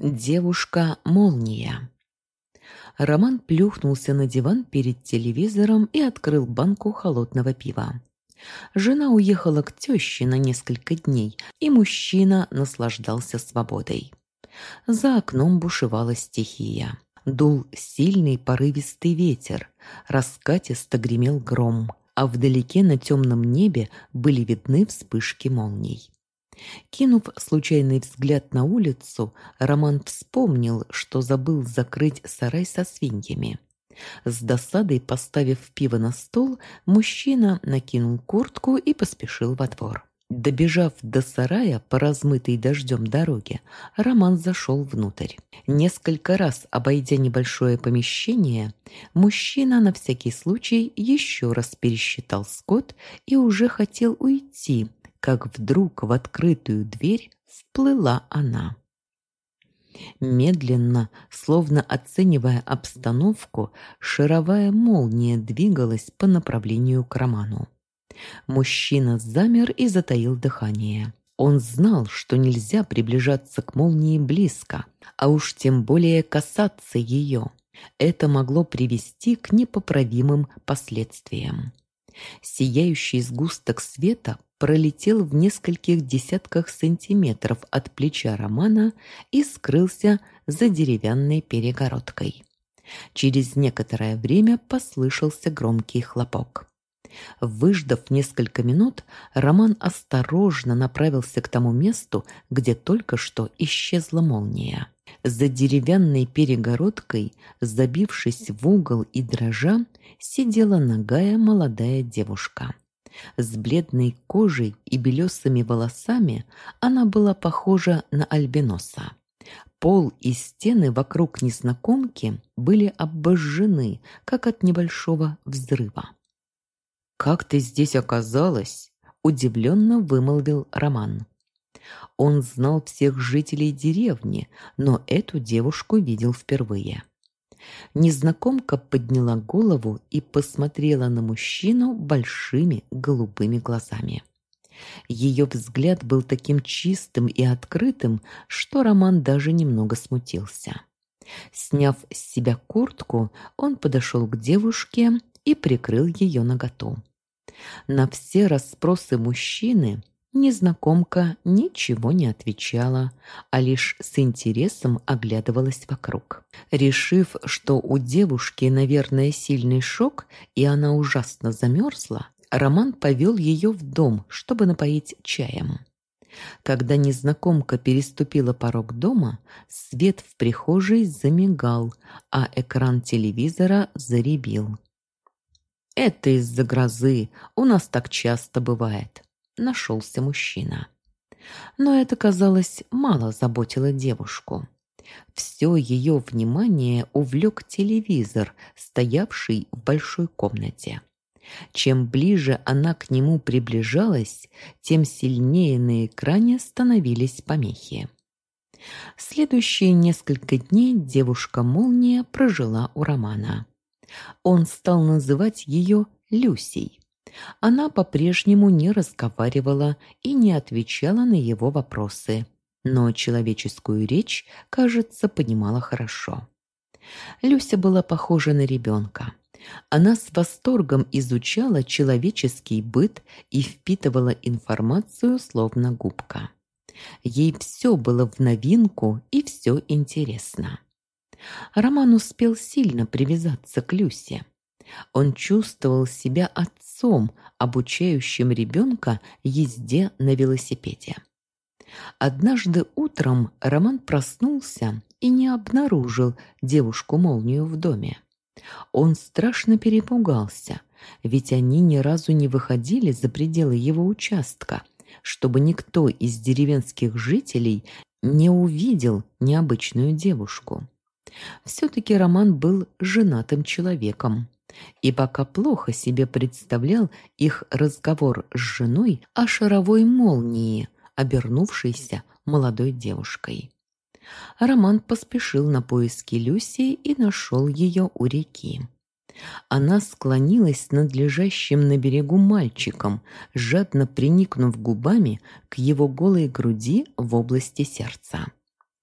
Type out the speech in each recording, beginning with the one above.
Девушка-молния. Роман плюхнулся на диван перед телевизором и открыл банку холодного пива. Жена уехала к тёще на несколько дней, и мужчина наслаждался свободой. За окном бушевала стихия. Дул сильный порывистый ветер, раскатисто гремел гром, а вдалеке на темном небе были видны вспышки молний. Кинув случайный взгляд на улицу, Роман вспомнил, что забыл закрыть сарай со свиньями. С досадой поставив пиво на стол, мужчина накинул куртку и поспешил во двор. Добежав до сарая по размытой дождем дороге, Роман зашел внутрь. Несколько раз обойдя небольшое помещение, мужчина на всякий случай еще раз пересчитал скот и уже хотел уйти, как вдруг в открытую дверь вплыла она. Медленно, словно оценивая обстановку, шаровая молния двигалась по направлению к Роману. Мужчина замер и затаил дыхание. Он знал, что нельзя приближаться к молнии близко, а уж тем более касаться ее. Это могло привести к непоправимым последствиям. Сияющий сгусток света пролетел в нескольких десятках сантиметров от плеча Романа и скрылся за деревянной перегородкой. Через некоторое время послышался громкий хлопок. Выждав несколько минут, Роман осторожно направился к тому месту, где только что исчезла молния. За деревянной перегородкой, забившись в угол и дрожа, сидела нагая молодая девушка. С бледной кожей и белесыми волосами она была похожа на альбиноса. Пол и стены вокруг незнакомки были обожжены, как от небольшого взрыва. «Как ты здесь оказалась?» – удивленно вымолвил Роман. Он знал всех жителей деревни, но эту девушку видел впервые. Незнакомка подняла голову и посмотрела на мужчину большими голубыми глазами. Ее взгляд был таким чистым и открытым, что Роман даже немного смутился. Сняв с себя куртку, он подошел к девушке и прикрыл ее наготу. На все расспросы мужчины незнакомка ничего не отвечала, а лишь с интересом оглядывалась вокруг. Решив, что у девушки, наверное, сильный шок, и она ужасно замерзла, Роман повел ее в дом, чтобы напоить чаем. Когда незнакомка переступила порог дома, свет в прихожей замигал, а экран телевизора заребил. «Это из-за грозы. У нас так часто бывает», — нашелся мужчина. Но это, казалось, мало заботило девушку. Все ее внимание увлек телевизор, стоявший в большой комнате. Чем ближе она к нему приближалась, тем сильнее на экране становились помехи. Следующие несколько дней девушка-молния прожила у Романа. Он стал называть ее Люсей. Она по-прежнему не разговаривала и не отвечала на его вопросы, но человеческую речь, кажется, понимала хорошо. Люся была похожа на ребенка. Она с восторгом изучала человеческий быт и впитывала информацию словно губка. Ей все было в новинку и все интересно. Роман успел сильно привязаться к Люсе. Он чувствовал себя отцом, обучающим ребенка езде на велосипеде. Однажды утром Роман проснулся и не обнаружил девушку-молнию в доме. Он страшно перепугался, ведь они ни разу не выходили за пределы его участка, чтобы никто из деревенских жителей не увидел необычную девушку. Все-таки Роман был женатым человеком. И пока плохо себе представлял их разговор с женой о шаровой молнии, обернувшейся молодой девушкой. Роман поспешил на поиски Люси и нашел ее у реки. Она склонилась над лежащим на берегу мальчиком, жадно приникнув губами к его голой груди в области сердца.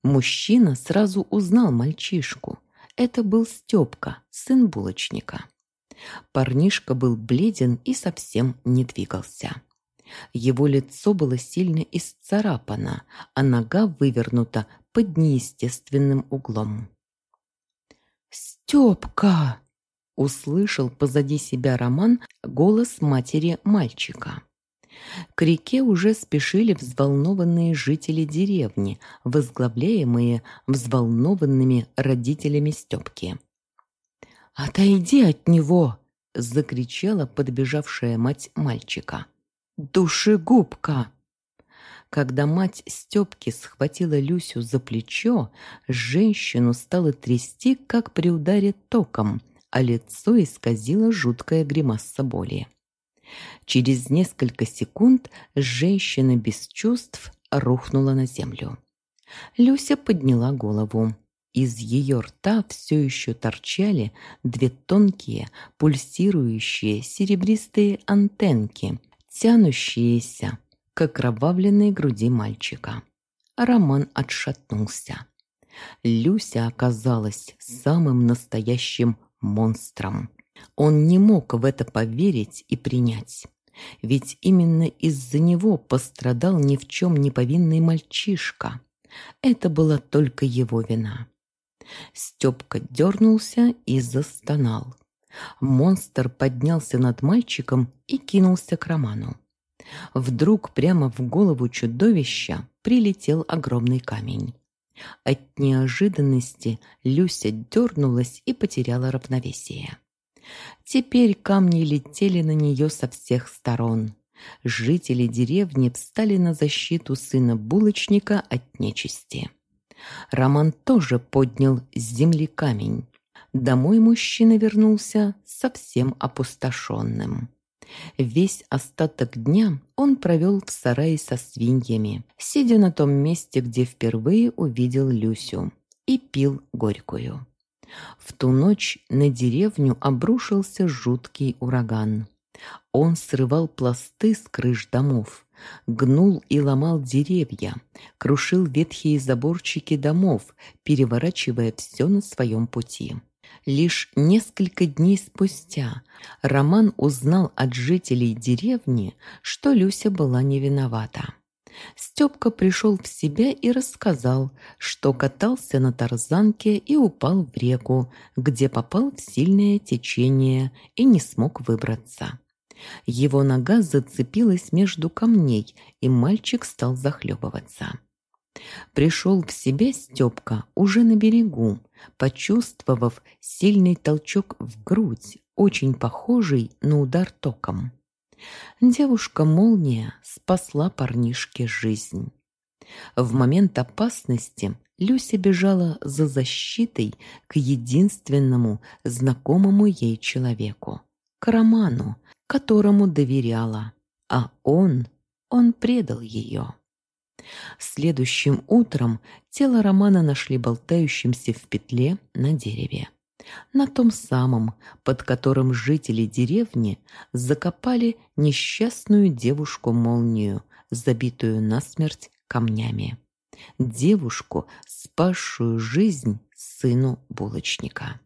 Мужчина сразу узнал мальчишку. Это был Степка, сын булочника. Парнишка был бледен и совсем не двигался. Его лицо было сильно исцарапано, а нога вывернута под неестественным углом. «Степка!» – услышал позади себя Роман голос матери мальчика. К реке уже спешили взволнованные жители деревни, возглавляемые взволнованными родителями Степки. «Отойди от него!» – закричала подбежавшая мать мальчика. «Душегубка!» Когда мать Степки схватила Люсю за плечо, женщину стало трясти, как при ударе током, а лицо исказило жуткая гримаса боли. Через несколько секунд женщина без чувств рухнула на землю. Люся подняла голову. Из ее рта все еще торчали две тонкие, пульсирующие серебристые антенки, тянущиеся к окровавленной груди мальчика. Роман отшатнулся. Люся оказалась самым настоящим монстром. Он не мог в это поверить и принять. Ведь именно из-за него пострадал ни в чем не повинный мальчишка. Это была только его вина. Степка дернулся и застонал. Монстр поднялся над мальчиком и кинулся к Роману. Вдруг прямо в голову чудовища прилетел огромный камень. От неожиданности Люся дернулась и потеряла равновесие. Теперь камни летели на нее со всех сторон. Жители деревни встали на защиту сына булочника от нечисти. Роман тоже поднял с земли камень. Домой мужчина вернулся совсем опустошенным. Весь остаток дня он провел в сарае со свиньями, сидя на том месте, где впервые увидел Люсю, и пил горькую. В ту ночь на деревню обрушился жуткий ураган. Он срывал пласты с крыш домов, гнул и ломал деревья, крушил ветхие заборчики домов, переворачивая все на своем пути. Лишь несколько дней спустя Роман узнал от жителей деревни, что Люся была не виновата. Степка пришел в себя и рассказал, что катался на тарзанке и упал в реку, где попал в сильное течение и не смог выбраться. Его нога зацепилась между камней, и мальчик стал захлебываться. Пришел в себя Степка уже на берегу, почувствовав сильный толчок в грудь, очень похожий на удар током. Девушка-молния спасла парнишке жизнь. В момент опасности Люся бежала за защитой к единственному знакомому ей человеку, к Роману, которому доверяла, а он, он предал ее. Следующим утром тело Романа нашли болтающимся в петле на дереве. На том самом, под которым жители деревни закопали несчастную девушку-молнию, забитую насмерть камнями. Девушку, спасшую жизнь сыну булочника.